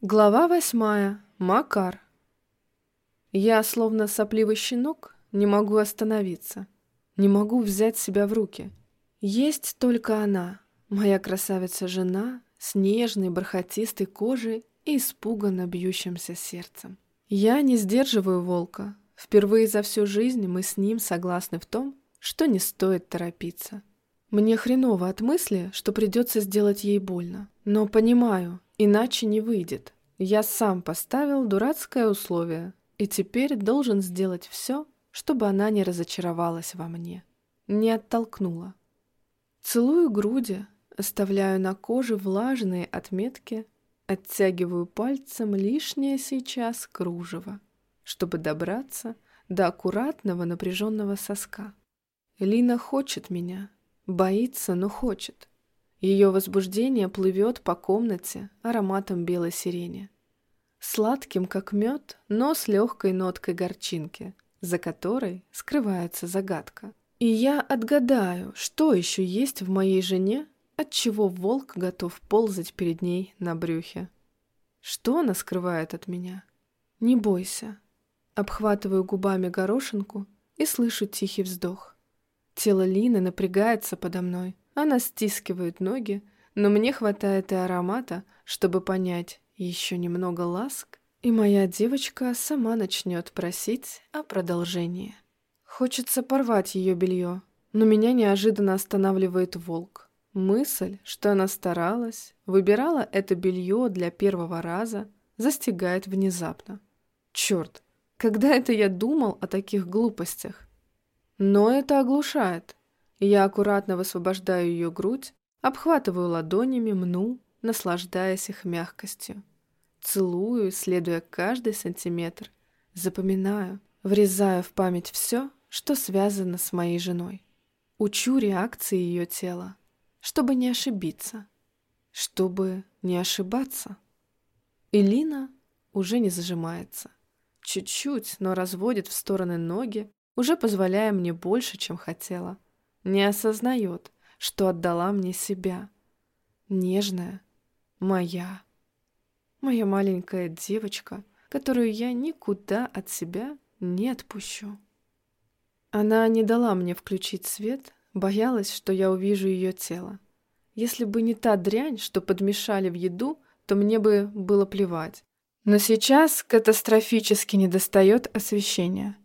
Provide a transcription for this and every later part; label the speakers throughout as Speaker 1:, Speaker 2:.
Speaker 1: Глава восьмая. Макар. Я, словно сопливый щенок, не могу остановиться. Не могу взять себя в руки. Есть только она, моя красавица-жена, с нежной бархатистой кожей и испуганно бьющимся сердцем. Я не сдерживаю волка. Впервые за всю жизнь мы с ним согласны в том, что не стоит торопиться. Мне хреново от мысли, что придется сделать ей больно. Но понимаю, иначе не выйдет. Я сам поставил дурацкое условие и теперь должен сделать все, чтобы она не разочаровалась во мне, не оттолкнула. Целую груди, оставляю на коже влажные отметки, оттягиваю пальцем лишнее сейчас кружево, чтобы добраться до аккуратного напряженного соска. Лина хочет меня, Боится, но хочет. Ее возбуждение плывет по комнате ароматом белой сирени. Сладким, как мед, но с легкой ноткой горчинки, за которой скрывается загадка. И я отгадаю, что еще есть в моей жене, от чего волк готов ползать перед ней на брюхе. Что она скрывает от меня? Не бойся. Обхватываю губами горошинку и слышу тихий вздох. Тело Лины напрягается подо мной. Она стискивает ноги, но мне хватает и аромата, чтобы понять, еще немного ласк, и моя девочка сама начнет просить о продолжении. Хочется порвать ее белье, но меня неожиданно останавливает волк. Мысль, что она старалась, выбирала это белье для первого раза, застигает внезапно. Черт, когда это я думал о таких глупостях? Но это оглушает. Я аккуратно высвобождаю ее грудь, обхватываю ладонями, мну, наслаждаясь их мягкостью. Целую, исследуя каждый сантиметр, запоминаю, врезаю в память все, что связано с моей женой. Учу реакции ее тела, чтобы не ошибиться, чтобы не ошибаться. Элина уже не зажимается. Чуть-чуть, но разводит в стороны ноги, уже позволяя мне больше, чем хотела. Не осознает, что отдала мне себя. Нежная, моя. Моя маленькая девочка, которую я никуда от себя не отпущу. Она не дала мне включить свет, боялась, что я увижу ее тело. Если бы не та дрянь, что подмешали в еду, то мне бы было плевать. Но сейчас катастрофически недостает освещения.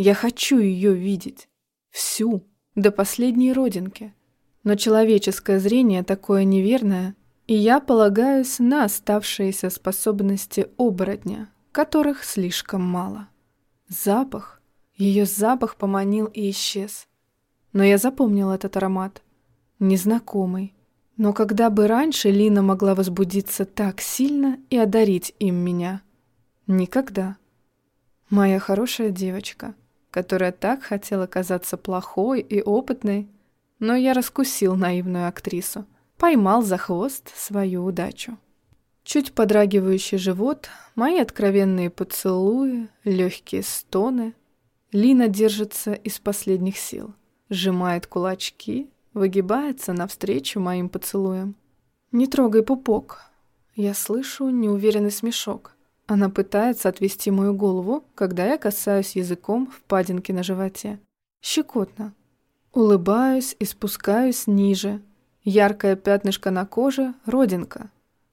Speaker 1: Я хочу ее видеть. Всю, до последней родинки. Но человеческое зрение такое неверное, и я полагаюсь на оставшиеся способности оборотня, которых слишком мало. Запах. Ее запах поманил и исчез. Но я запомнил этот аромат. Незнакомый. Но когда бы раньше Лина могла возбудиться так сильно и одарить им меня? Никогда. Моя хорошая девочка — которая так хотела казаться плохой и опытной, но я раскусил наивную актрису, поймал за хвост свою удачу. Чуть подрагивающий живот, мои откровенные поцелуи, легкие стоны. Лина держится из последних сил, сжимает кулачки, выгибается навстречу моим поцелуям. «Не трогай пупок!» Я слышу неуверенный смешок. Она пытается отвести мою голову, когда я касаюсь языком впадинки на животе. Щекотно. Улыбаюсь и спускаюсь ниже. Яркое пятнышко на коже — родинка.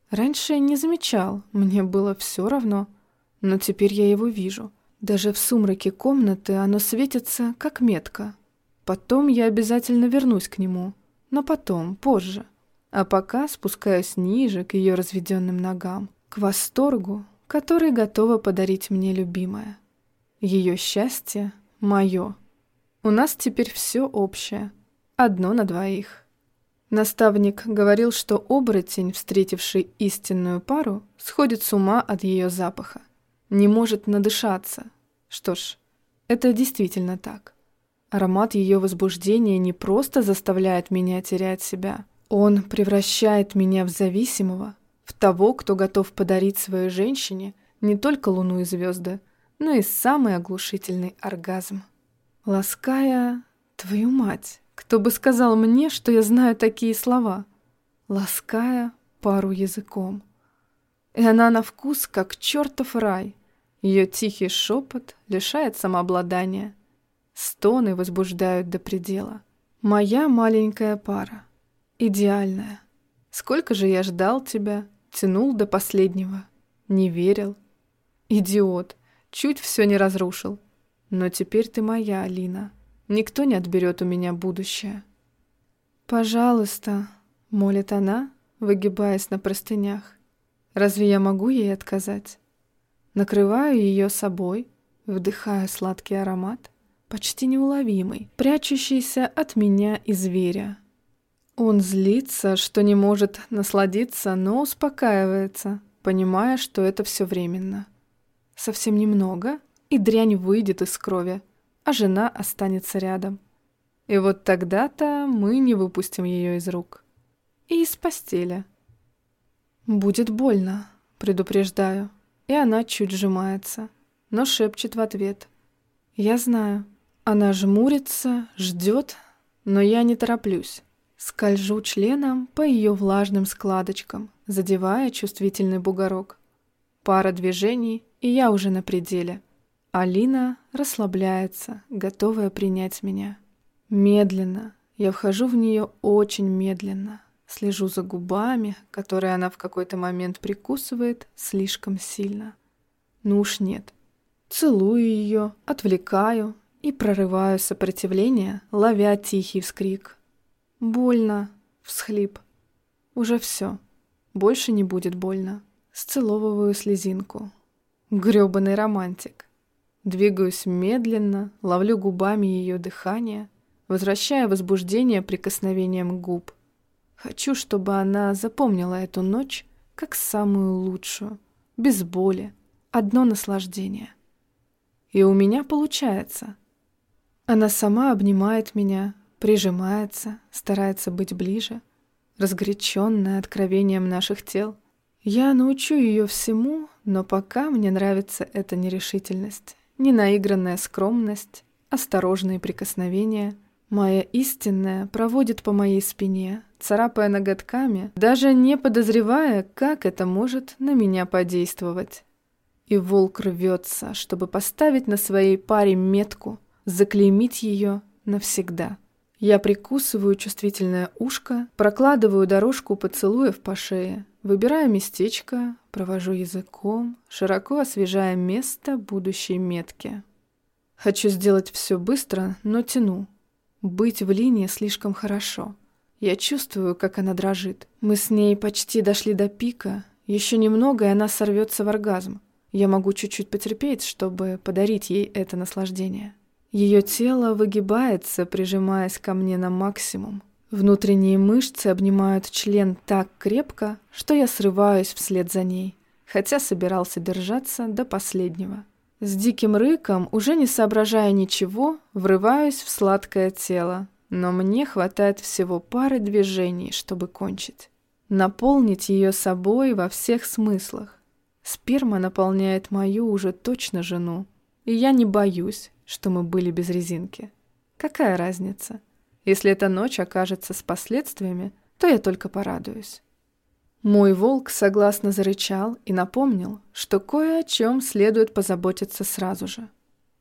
Speaker 1: Раньше я не замечал, мне было все равно. Но теперь я его вижу. Даже в сумраке комнаты оно светится, как метка. Потом я обязательно вернусь к нему. Но потом, позже. А пока спускаюсь ниже, к ее разведенным ногам. К восторгу, который готова подарить мне любимая. Ее счастье — мое. У нас теперь все общее, одно на двоих. Наставник говорил, что оборотень, встретивший истинную пару, сходит с ума от ее запаха, не может надышаться. Что ж, это действительно так. Аромат ее возбуждения не просто заставляет меня терять себя, он превращает меня в зависимого, в того, кто готов подарить своей женщине не только луну и звезды, но и самый оглушительный оргазм. Лаская твою мать, кто бы сказал мне, что я знаю такие слова? Лаская пару языком. И она на вкус, как чертов рай. Ее тихий шепот лишает самообладания. Стоны возбуждают до предела. Моя маленькая пара. Идеальная. Сколько же я ждал тебя, тянул до последнего. Не верил. Идиот. Чуть все не разрушил. Но теперь ты моя, Алина. Никто не отберет у меня будущее. «Пожалуйста», — молит она, выгибаясь на простынях. «Разве я могу ей отказать?» Накрываю ее собой, вдыхая сладкий аромат, почти неуловимый, прячущийся от меня и зверя. Он злится, что не может насладиться, но успокаивается, понимая, что это все временно. Совсем немного, и дрянь выйдет из крови, а жена останется рядом. И вот тогда-то мы не выпустим ее из рук. И из постели. Будет больно, предупреждаю, и она чуть сжимается, но шепчет в ответ. Я знаю. Она жмурится, ждет, но я не тороплюсь. Скольжу членом по ее влажным складочкам, задевая чувствительный бугорок. Пара движений, и я уже на пределе. Алина расслабляется, готовая принять меня. Медленно, я вхожу в нее очень медленно. Слежу за губами, которые она в какой-то момент прикусывает слишком сильно. Ну уж нет. Целую ее, отвлекаю и прорываю сопротивление, ловя тихий вскрик. Больно, всхлип. Уже все. Больше не будет больно. Сцеловываю слезинку. Грёбаный романтик. Двигаюсь медленно, ловлю губами ее дыхание, возвращая возбуждение прикосновением губ. Хочу, чтобы она запомнила эту ночь как самую лучшую, без боли, одно наслаждение. И у меня получается. Она сама обнимает меня, прижимается, старается быть ближе, разгоряченная откровением наших тел. Я научу ее всему, но пока мне нравится эта нерешительность ненаигранная скромность, осторожные прикосновения. Моя истинная проводит по моей спине, царапая ноготками, даже не подозревая, как это может на меня подействовать. И волк рвется, чтобы поставить на своей паре метку, заклеймить ее навсегда. Я прикусываю чувствительное ушко, прокладываю дорожку поцелуев по шее, выбираю местечко, провожу языком, широко освежая место будущей метки. Хочу сделать все быстро, но тяну. Быть в линии слишком хорошо. Я чувствую, как она дрожит. Мы с ней почти дошли до пика. Еще немного, и она сорвется в оргазм. Я могу чуть-чуть потерпеть, чтобы подарить ей это наслаждение. Ее тело выгибается, прижимаясь ко мне на максимум. Внутренние мышцы обнимают член так крепко, что я срываюсь вслед за ней, хотя собирался держаться до последнего. С диким рыком, уже не соображая ничего, врываюсь в сладкое тело, но мне хватает всего пары движений, чтобы кончить. Наполнить ее собой во всех смыслах. Сперма наполняет мою уже точно жену, и я не боюсь, что мы были без резинки. Какая разница? Если эта ночь окажется с последствиями, то я только порадуюсь. Мой волк согласно зарычал и напомнил, что кое о чем следует позаботиться сразу же.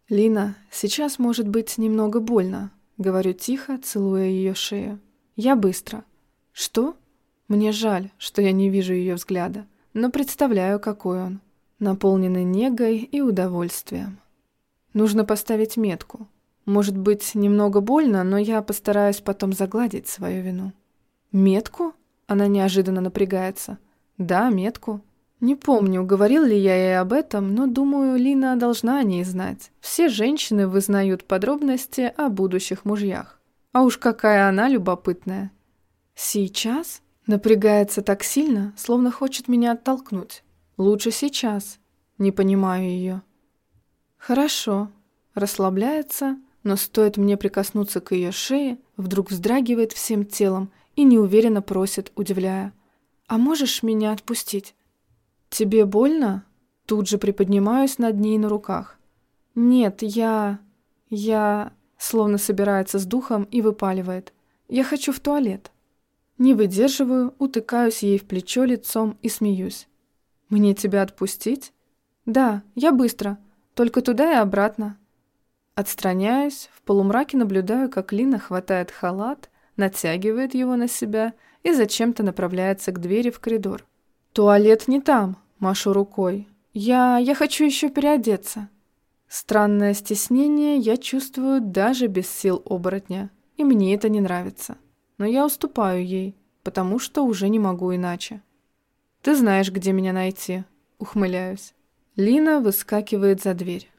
Speaker 1: «Лина, сейчас может быть немного больно», — говорю тихо, целуя ее шею. «Я быстро». «Что?» Мне жаль, что я не вижу ее взгляда, но представляю, какой он, наполненный негой и удовольствием. Нужно поставить метку. Может быть, немного больно, но я постараюсь потом загладить свою вину. Метку? Она неожиданно напрягается. Да, метку. Не помню, говорил ли я ей об этом, но думаю, Лина должна о ней знать. Все женщины вызнают подробности о будущих мужьях. А уж какая она любопытная. Сейчас? Напрягается так сильно, словно хочет меня оттолкнуть. Лучше сейчас. Не понимаю ее. Хорошо. Расслабляется, но стоит мне прикоснуться к ее шее, вдруг вздрагивает всем телом и неуверенно просит, удивляя. «А можешь меня отпустить?» «Тебе больно?» Тут же приподнимаюсь над ней на руках. «Нет, я... я...» Словно собирается с духом и выпаливает. «Я хочу в туалет». Не выдерживаю, утыкаюсь ей в плечо лицом и смеюсь. Мне тебя отпустить? Да, я быстро. Только туда и обратно. Отстраняюсь, в полумраке наблюдаю, как Лина хватает халат, натягивает его на себя и зачем-то направляется к двери в коридор. «Туалет не там», — машу рукой. «Я... я хочу еще переодеться». Странное стеснение я чувствую даже без сил оборотня, и мне это не нравится. Но я уступаю ей, потому что уже не могу иначе. «Ты знаешь, где меня найти», — ухмыляюсь. Лина выскакивает за дверь.